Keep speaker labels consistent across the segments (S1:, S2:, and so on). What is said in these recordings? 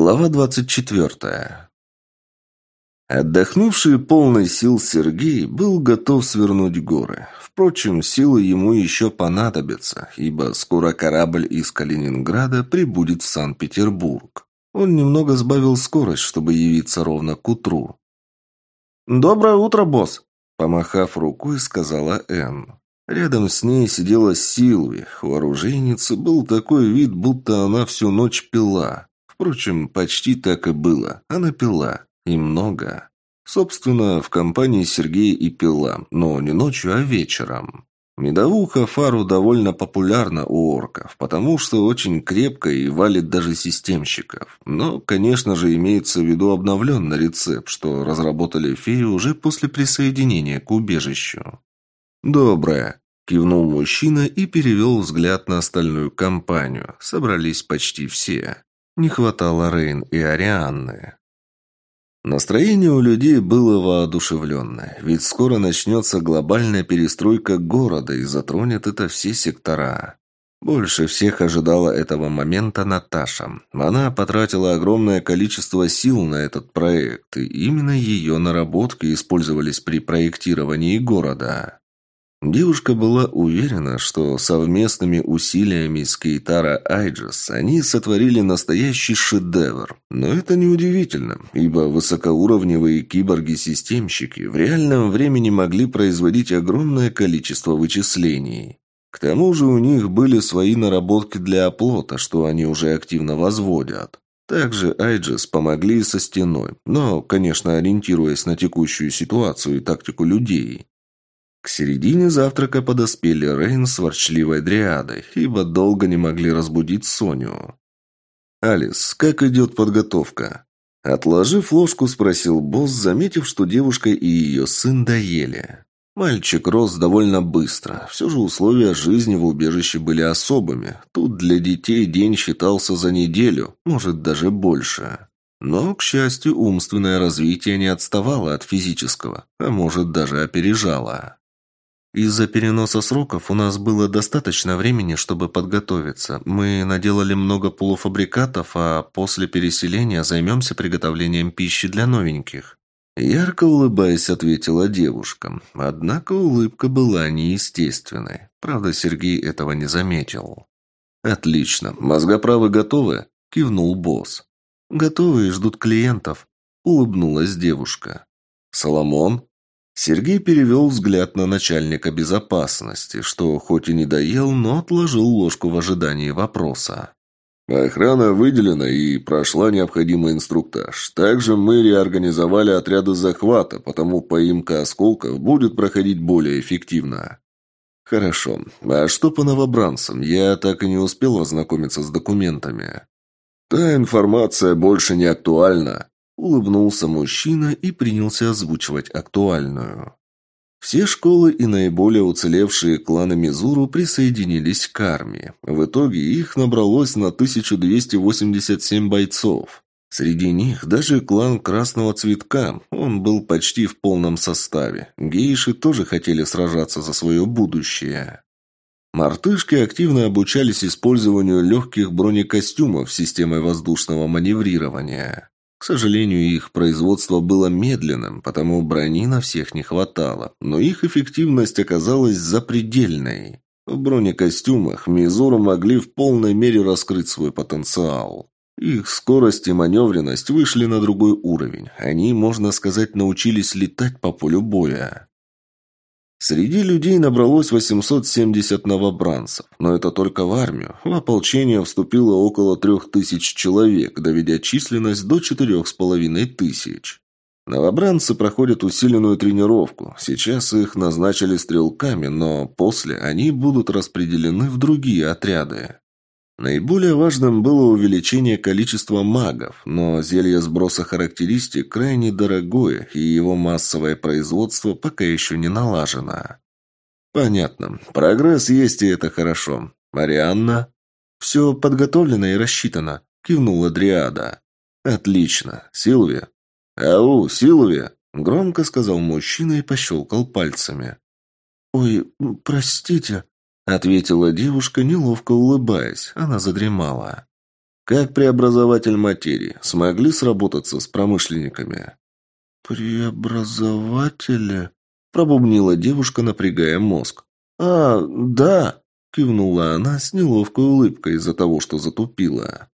S1: Глава двадцать четвертая. Отдохнувший полный сил Сергей был готов свернуть горы. Впрочем, силы ему еще понадобятся, ибо скоро корабль из Калининграда прибудет в Санкт-Петербург. Он немного сбавил скорость, чтобы явиться ровно к утру.
S2: «Доброе утро, босс!»
S1: Помахав рукой, сказала Энн. Рядом с ней сидела Силви. У оружейницы был такой вид, будто она всю ночь пила. Впрочем, почти так и было. Она пила. И много. Собственно, в компании Сергея и пила, но не ночью, а вечером. Медовуха фару довольно популярна у орков, потому что очень крепко и валит даже системщиков. Но, конечно же, имеется в виду обновленный рецепт, что разработали феи уже после присоединения к убежищу. «Доброе», – кивнул мужчина и перевел взгляд на остальную компанию. Собрались почти все. Не хватало Рейн и Арианны. Настроение у людей было воодушевленное, ведь скоро начнется глобальная перестройка города и затронет это все сектора. Больше всех ожидала этого момента Наташа. Она потратила огромное количество сил на этот проект, и именно ее наработки использовались при проектировании города. Девушка была уверена, что совместными усилиями с Кейтара Айджес они сотворили настоящий шедевр. Но это неудивительно, ибо высокоуровневые киборги-системщики в реальном времени могли производить огромное количество вычислений. К тому же у них были свои наработки для оплота, что они уже активно возводят. Также Айджес помогли со стеной, но, конечно, ориентируясь на текущую ситуацию и тактику людей. К середине завтрака подоспели Рейн с ворчливой дриадой, ибо долго не могли разбудить Соню. «Алис, как идет подготовка?» Отложив ложку, спросил босс, заметив, что девушка и ее сын доели. Мальчик рос довольно быстро. Все же условия жизни в убежище были особыми. Тут для детей день считался за неделю, может даже больше. Но, к счастью, умственное развитие не отставало от физического, а может даже опережало. Из-за переноса сроков у нас было достаточно времени, чтобы подготовиться. Мы наделали много полуфабрикатов, а после переселения займемся приготовлением пищи для новеньких. Ярко улыбаясь, ответила девушка. Однако улыбка была неестественной. Правда, Сергей этого не заметил. «Отлично. Мозгоправы готовы?» – кивнул босс. «Готовы и ждут клиентов», – улыбнулась девушка. «Соломон?» Сергей перевел взгляд на начальника безопасности, что хоть и не доел, но отложил ложку в ожидании вопроса.
S3: Охрана выделена и прошла необходимый инструктаж. Также мы реорганизовали отряды захвата, потому поимка осколков будет проходить более эффективно.
S1: Хорошо. А что по новобранцам? Я так и не успел ознакомиться с документами.
S3: Та информация больше не актуальна,
S1: Улыбнулся мужчина и принялся озвучивать актуальную. Все школы и наиболее уцелевшие кланы Мизуру присоединились к армии. В итоге их набралось на 1287 бойцов. Среди них даже клан Красного Цветка, он был почти в полном составе. Гейши тоже хотели сражаться за свое будущее. Мартышки активно обучались использованию легких бронекостюмов системой воздушного маневрирования. К сожалению, их производство было медленным, потому брони на всех не хватало, но их эффективность оказалась запредельной. В бронекостюмах Мизуру могли в полной мере раскрыть свой потенциал. Их скорость и маневренность вышли на другой уровень. Они, можно сказать, научились летать по полю боя. Среди людей набралось 870 новобранцев, но это только в армию. В ополчение вступило около трех тысяч человек, доведя численность до четырех с половиной тысяч. Новобранцы проходят усиленную тренировку. Сейчас их назначили стрелками, но после они будут распределены в другие отряды. Наиболее важным было увеличение количества магов, но зелье сброса характеристик крайне дорогое, и его массовое производство пока еще не налажено. Понятно. Прогресс есть, и это хорошо. Марианна? Все подготовлено и рассчитано, кивнула Дриада. Отлично. Силвия? Ау, Силвия! Громко сказал мужчина и пощелкал пальцами. «Ой, простите», Ответила девушка, неловко улыбаясь. Она задремала.
S3: Как преобразователь материи, смогли сработаться с промышленниками?»
S2: «Преобразователи?» – пробубнила девушка, напрягая мозг. «А, да!» – кивнула она с неловкой улыбкой из-за того, что затупила.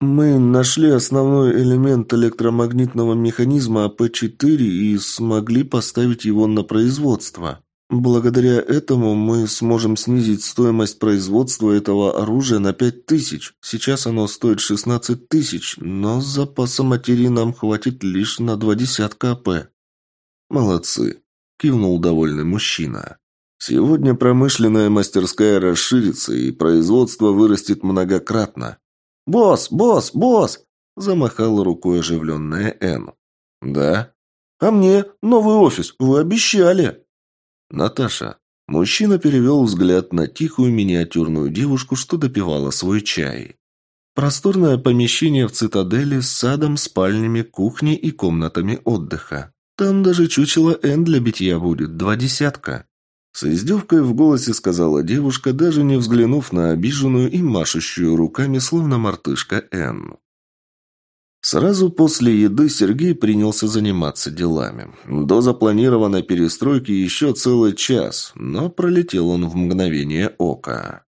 S2: «Мы нашли основной элемент электромагнитного механизма АП-4 и смогли поставить его на производство. Благодаря этому мы сможем снизить стоимость производства этого оружия на 5 тысяч. Сейчас оно стоит 16 тысяч, но запаса материи нам хватит лишь на два десятка АП».
S3: «Молодцы!» – кивнул довольный мужчина. «Сегодня промышленная мастерская расширится, и производство вырастет многократно.
S2: «Босс! Босс! Босс!» – замахала рукой оживленная Энн.
S3: «Да?»
S2: «А мне новый офис. Вы обещали!»
S3: «Наташа». Мужчина перевел взгляд на тихую миниатюрную девушку, что допивала свой чай.
S1: Просторное помещение в цитадели с садом, спальнями, кухней и комнатами отдыха. Там даже чучело Н для битья будет, два десятка. С издевкой в голосе сказала девушка, даже не взглянув на обиженную и машущую руками, словно мартышка Н. Сразу после еды Сергей принялся заниматься делами. До запланированной перестройки еще целый час, но пролетел он в мгновение ока.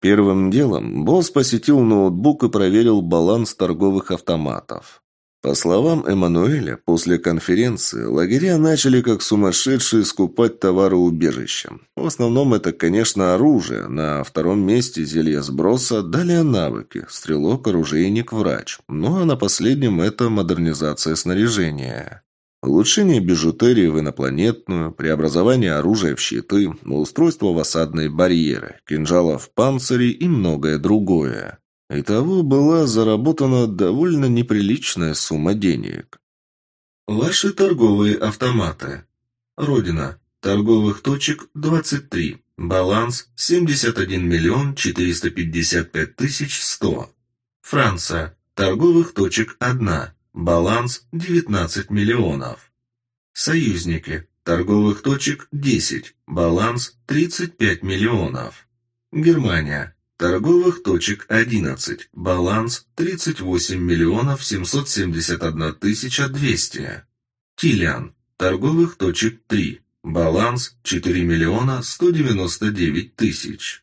S1: Первым делом босс посетил ноутбук и проверил баланс торговых автоматов. По словам Эммануэля, после конференции лагеря начали как сумасшедшие скупать товары убежища. В основном это, конечно, оружие. На втором месте зелье сброса, далее навыки. Стрелок, оружейник, врач. Ну а на последнем это модернизация снаряжения. Улучшение бижутерии в инопланетную, преобразование оружия в щиты, устройство в осадные барьеры, кинжалов в панцире и многое другое. Итого была заработана довольно неприличная сумма денег. Ваши торговые автоматы. Родина. Торговых точек 23. Баланс 71 миллион 455 тысяч 100. Франция. Торговых точек 1. Баланс 19 миллионов. Союзники. Торговых точек 10. Баланс 35 миллионов. Германия. Торговых точек 11. Баланс 38 миллионов 771 тысяча 200. Тилиан. Торговых точек 3. Баланс 4 миллиона 199 тысяч.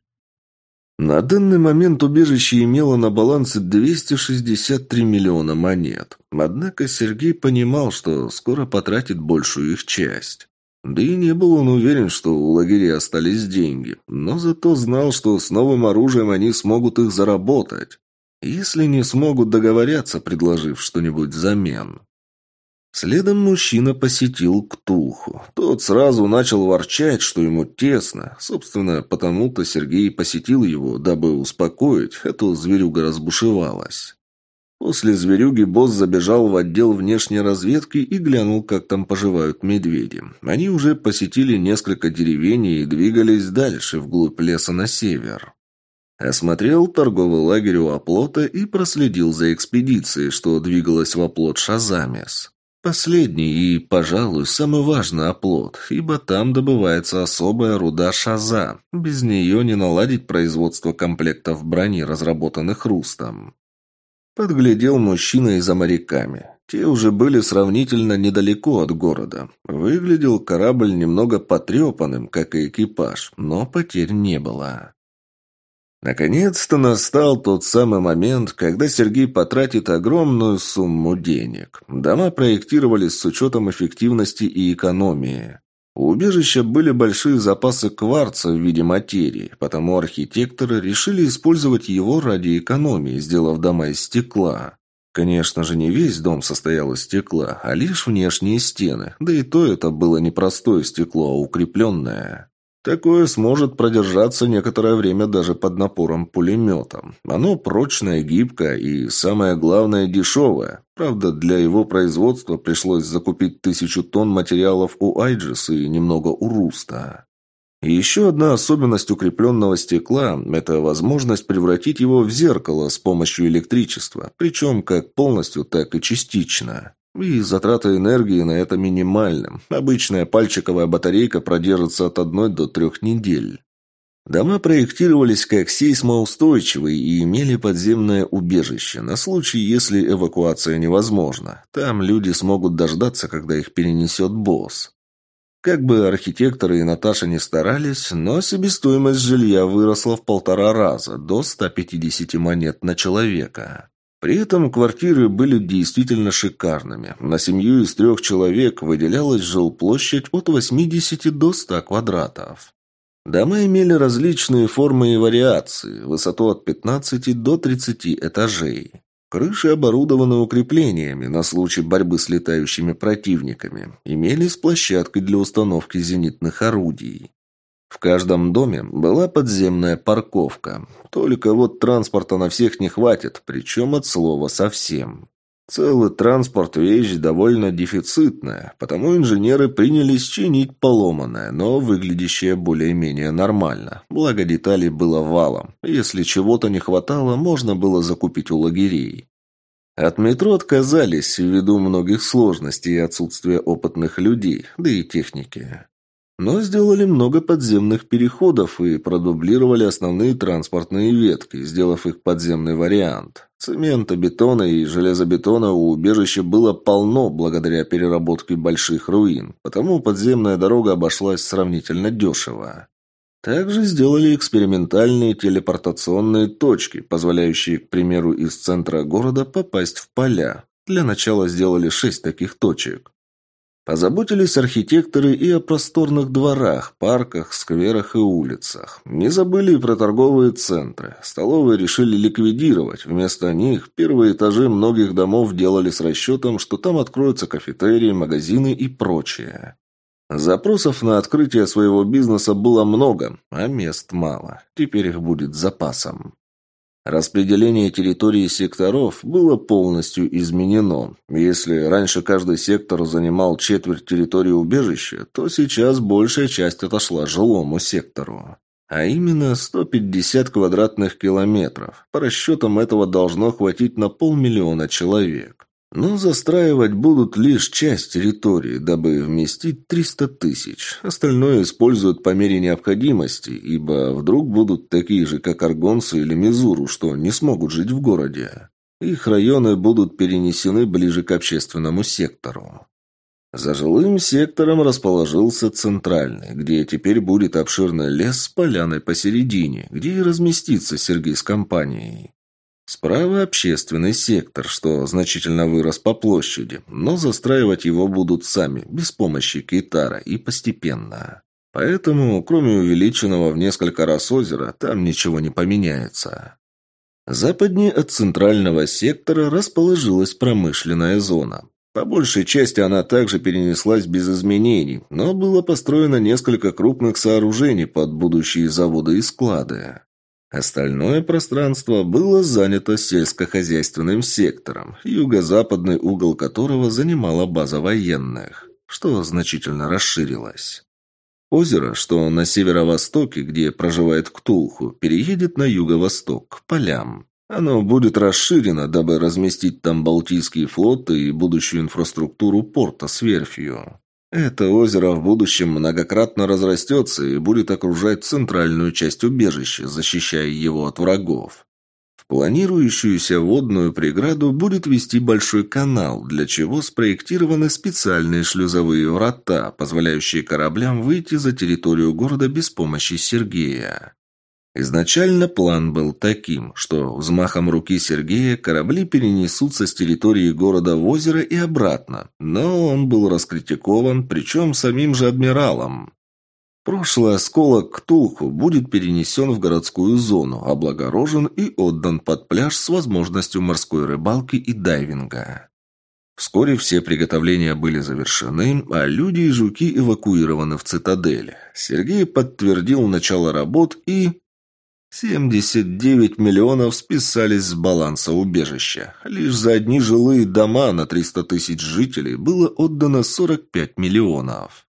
S1: На данный момент убежище имело на балансе 263 миллиона монет. Однако Сергей понимал, что скоро потратит большую их часть. Да и не был он уверен, что у лагерей остались деньги, но зато знал, что с новым оружием они смогут их заработать, если не смогут договориться, предложив что-нибудь взамен. Следом мужчина посетил Ктулху. Тот сразу начал ворчать, что ему тесно. Собственно, потому-то Сергей посетил его, дабы успокоить, а то зверюга разбушевалась. После зверюги босс забежал в отдел внешней разведки и глянул, как там поживают медведи. Они уже посетили несколько деревень и двигались дальше, вглубь леса на север. Осмотрел торговый лагерь у оплота и проследил за экспедицией, что двигалась в оплот Шазамес. Последний и, пожалуй, самый важный оплот, ибо там добывается особая руда шаза. Без нее не наладить производство комплектов брони, разработанных Рустом. Подглядел мужчина и за моряками. Те уже были сравнительно недалеко от города. Выглядел корабль немного потрепанным, как и экипаж, но потерь не было. Наконец-то настал тот самый момент, когда Сергей потратит огромную сумму денег. Дома проектировались с учетом эффективности и экономии. У убежища были большие запасы кварца в виде материи, потому архитекторы решили использовать его ради экономии, сделав дома из стекла. Конечно же, не весь дом состоял из стекла, а лишь внешние стены, да и то это было не простое стекло, а укрепленное. Такое сможет продержаться некоторое время даже под напором пулемета. Оно прочное, гибкое и, самое главное, дешевое. Правда, для его производства пришлось закупить тысячу тонн материалов у Айджис и немного у Руста. Еще одна особенность укрепленного стекла – это возможность превратить его в зеркало с помощью электричества, причем как полностью, так и частично. И затрата энергии на это минимальна. Обычная пальчиковая батарейка продержится от одной до трех недель. Дома проектировались как сейсмоустойчивые и имели подземное убежище на случай, если эвакуация невозможна. Там люди смогут дождаться, когда их перенесет босс. Как бы архитекторы и Наташа не старались, но себестоимость жилья выросла в полтора раза, до 150 монет на человека. При этом квартиры были действительно шикарными. На семью из трех человек выделялась жилплощадь от 80 до 100 квадратов. Дома имели различные формы и вариации, высоту от 15 до 30 этажей. Крыши оборудованы укреплениями на случай борьбы с летающими противниками. Имелись площадкой для установки зенитных орудий. В каждом доме была подземная парковка. Только вот транспорта на всех не хватит, причем от слова совсем. Целый транспорт – вещь довольно дефицитная, потому инженеры принялись чинить поломанное, но выглядящее более-менее нормально. Благо деталей было валом. Если чего-то не хватало, можно было закупить у лагерей. От метро отказались ввиду многих сложностей и отсутствия опытных людей, да и техники. Но сделали много подземных переходов и продублировали основные транспортные ветки, сделав их подземный вариант. Цемента, бетона и железобетона у убежища было полно благодаря переработке больших руин, потому подземная дорога обошлась сравнительно дешево. Также сделали экспериментальные телепортационные точки, позволяющие, к примеру, из центра города попасть в поля. Для начала сделали шесть таких точек. Позаботились архитекторы и о просторных дворах, парках, скверах и улицах. Не забыли и про торговые центры. Столовые решили ликвидировать. Вместо них первые этажи многих домов делали с расчетом, что там откроются кафетерии, магазины и прочее. Запросов на открытие своего бизнеса было много, а мест мало. Теперь их будет запасом. Распределение территории секторов было полностью изменено. Если раньше каждый сектор занимал четверть территории убежища, то сейчас большая часть отошла жилому сектору. А именно 150 квадратных километров. По расчетам этого должно хватить на полмиллиона человек. Но застраивать будут лишь часть территории, дабы вместить 300 тысяч. Остальное используют по мере необходимости, ибо вдруг будут такие же, как Аргонцы или Мизуру, что не смогут жить в городе. Их районы будут перенесены ближе к общественному сектору. За жилым сектором расположился центральный, где теперь будет обширный лес с поляной посередине, где и разместится Сергей с компанией. Справа общественный сектор, что значительно вырос по площади, но застраивать его будут сами, без помощи Кейтара и постепенно. Поэтому, кроме увеличенного в несколько раз озера, там ничего не поменяется. Западнее от центрального сектора расположилась промышленная зона. По большей части она также перенеслась без изменений, но было построено несколько крупных сооружений под будущие заводы и склады. Остальное пространство было занято сельскохозяйственным сектором, юго-западный угол которого занимала база военных, что значительно расширилось. Озеро, что на северо-востоке, где проживает Ктулху, переедет на юго-восток, к полям. Оно будет расширено, дабы разместить там Балтийский флот и будущую инфраструктуру порта с верфью. Это озеро в будущем многократно разрастется и будет окружать центральную часть убежища, защищая его от врагов. В планирующуюся водную преграду будет вести большой канал, для чего спроектированы специальные шлюзовые врата, позволяющие кораблям выйти за территорию города без помощи Сергея. Изначально план был таким, что взмахом руки Сергея корабли перенесутся с территории города в озеро и обратно, но он был раскритикован, причем самим же адмиралом. Прошлый осколок Ктулху будет перенесен в городскую зону, облагорожен и отдан под пляж с возможностью морской рыбалки и дайвинга. Вскоре все приготовления были завершены, а люди и жуки эвакуированы в цитадель. Сергей подтвердил начало работ и 79 миллионов списались с баланса убежища. Лишь за одни жилые дома на 300 тысяч жителей было отдано 45 миллионов.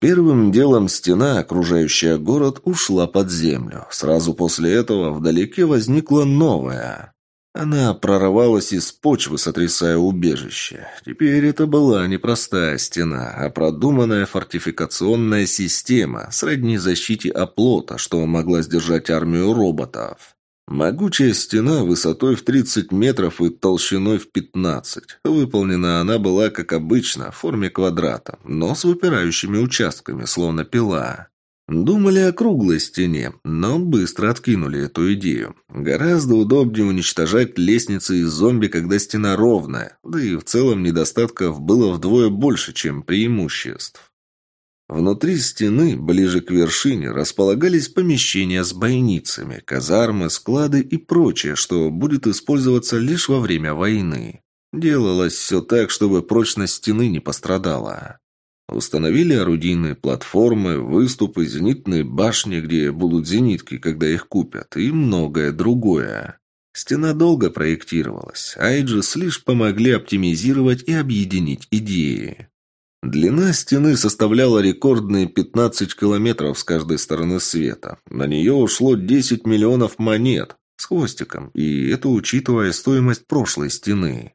S1: Первым делом стена, окружающая город, ушла под землю. Сразу после этого вдалеке возникла новая. Она прорывалась из почвы, сотрясая убежище. Теперь это была не простая стена, а продуманная фортификационная система, сродни защите оплота, что могла сдержать армию роботов. Могучая стена высотой в 30 метров и толщиной в 15. Выполнена она была, как обычно, в форме квадрата, но с выпирающими участками, словно пила. Думали о круглой стене, но быстро откинули эту идею. Гораздо удобнее уничтожать лестницы из зомби, когда стена ровная, да и в целом недостатков было вдвое больше, чем преимуществ. Внутри стены, ближе к вершине, располагались помещения с бойницами, казармы, склады и прочее, что будет использоваться лишь во время войны. Делалось все так, чтобы прочность стены не пострадала. Установили орудийные платформы, выступы, зенитные башни, где будут зенитки, когда их купят, и многое другое. Стена долго проектировалась, Айджис лишь помогли оптимизировать и объединить идеи. Длина стены составляла рекордные 15 километров с каждой стороны света. На нее ушло 10 миллионов монет с хвостиком, и это учитывая стоимость прошлой стены.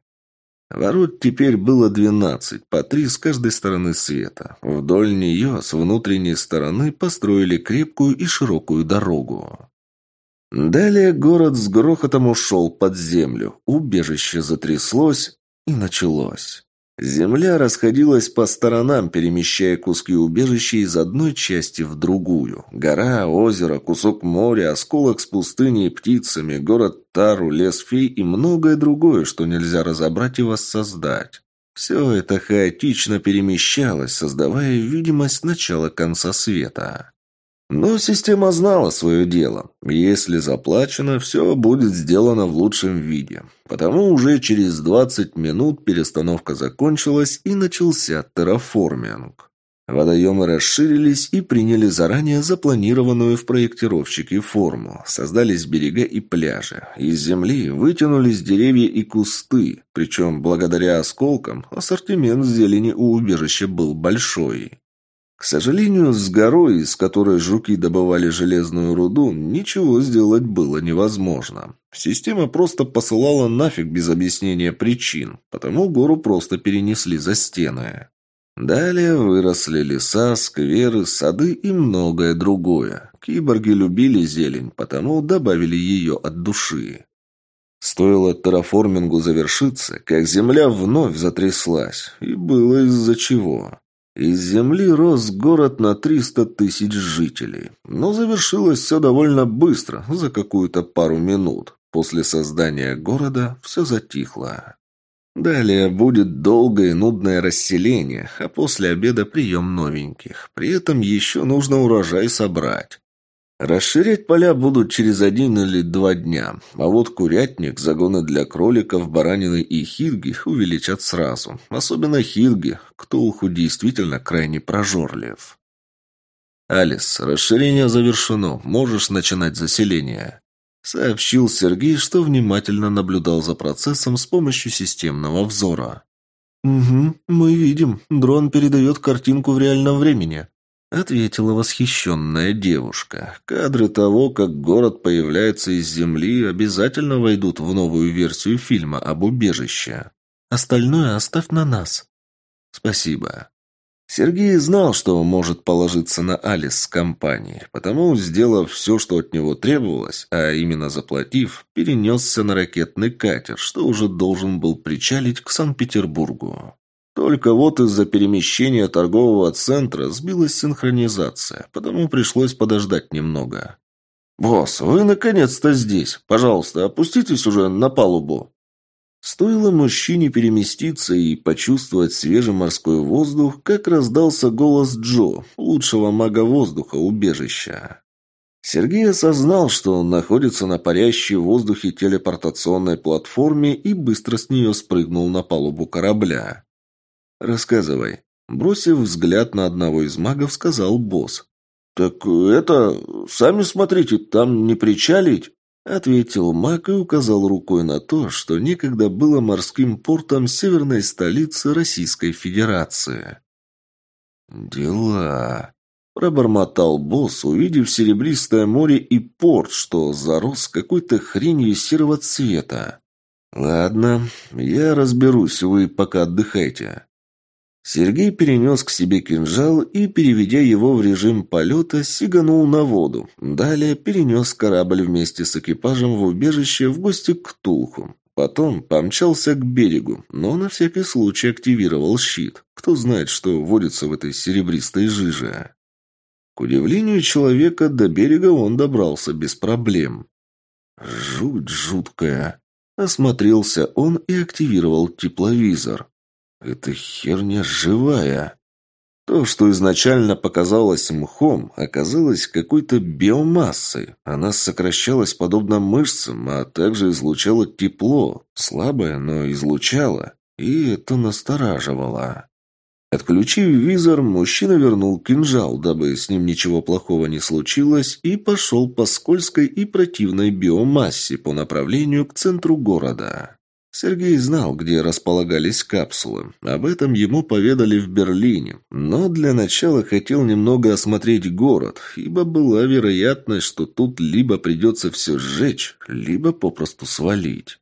S1: Ворот теперь было двенадцать, по три с каждой стороны света. Вдоль нее, с внутренней стороны, построили крепкую и широкую дорогу. Далее город с грохотом ушел под землю, убежище затряслось и началось. Земля расходилась по сторонам, перемещая куски убежища из одной части в другую. Гора, озеро, кусок моря, осколок с пустыней и птицами, город Тару, лес фей и многое другое, что нельзя разобрать и воссоздать. Все это хаотично перемещалось, создавая видимость начала конца света. Но система знала свое дело. Если заплачено, все будет сделано в лучшем виде. Потому уже через 20 минут перестановка закончилась и начался терраформинг. Водоемы расширились и приняли заранее запланированную в проектировщике форму. Создались берега и пляжи. Из земли вытянулись деревья и кусты. Причем, благодаря осколкам, ассортимент зелени у убежища был большой. К сожалению, с горой, из которой жуки добывали железную руду, ничего сделать было невозможно. Система просто посылала нафиг без объяснения причин, потому гору просто перенесли за стены. Далее выросли леса, скверы, сады и многое другое. Киборги любили зелень, потому добавили ее от души. Стоило терраформингу завершиться, как земля вновь затряслась, и было из-за чего. Из земли рос город на 300 тысяч жителей. Но завершилось все довольно быстро, за какую-то пару минут. После создания города все затихло. Далее будет долгое и нудное расселение, а после обеда прием новеньких. При этом еще нужно урожай собрать. Расширять поля будут через один или два дня, а вот курятник, загоны для кроликов, баранины и хирги увеличат сразу. Особенно хирги, ктулху действительно крайне прожорлив. «Алис, расширение завершено, можешь начинать заселение», — сообщил Сергей, что внимательно наблюдал за процессом с помощью системного взора. «Угу, мы видим. Дрон передает картинку в реальном времени», ответила восхищенная девушка. Кадры того, как город появляется из земли, обязательно войдут в новую версию фильма об убежище. Остальное оставь на нас. Спасибо. Сергей знал, что может положиться на Алис с компанией, потому, сделав все, что от него требовалось, а именно заплатив, перенесся на ракетный катер, что уже должен был причалить к Санкт-Петербургу. Только вот из-за перемещения торгового центра сбилась синхронизация, потому пришлось подождать немного. «Босс, вы наконец-то здесь. Пожалуйста, опуститесь уже на палубу». Стоило мужчине переместиться и почувствовать свежий морской воздух, как раздался голос Джо, лучшего мага воздуха убежища. Сергей осознал, что он находится на парящей в воздухе телепортационной платформе и быстро с нее спрыгнул на палубу корабля. «Рассказывай». Бросив взгляд на одного из магов, сказал босс. «Так это... Сами смотрите, там не причалить?» Ответил маг и указал рукой на то, что некогда было морским портом северной столицы Российской Федерации. «Дела...» Пробормотал босс, увидев серебристое море и порт, что зарос какой-то хренью серого цвета. «Ладно, я разберусь, вы пока отдыхайте». Сергей перенес к себе кинжал и, переведя его в режим полета, сиганул на воду. Далее перенес корабль вместе с экипажем в убежище в гости к Тулху. Потом помчался к берегу, но на всякий случай активировал щит. Кто знает, что водится в этой серебристой жиже. К удивлению человека, до берега он добрался без проблем. Жуть жуткая. Осмотрелся он и активировал тепловизор. Эта херня живая. То, что изначально показалось мхом, оказалось какой-то биомассой. Она сокращалась подобно мышцам, а также излучала тепло. Слабое, но излучало. И это настораживало. Отключив визор, мужчина вернул кинжал, дабы с ним ничего плохого не случилось, и пошел по скользкой и противной биомассе по направлению к центру города. Сергей знал, где располагались капсулы. Об этом ему поведали в Берлине. Но для начала хотел немного осмотреть город, ибо была вероятность, что тут либо придется все сжечь, либо попросту свалить.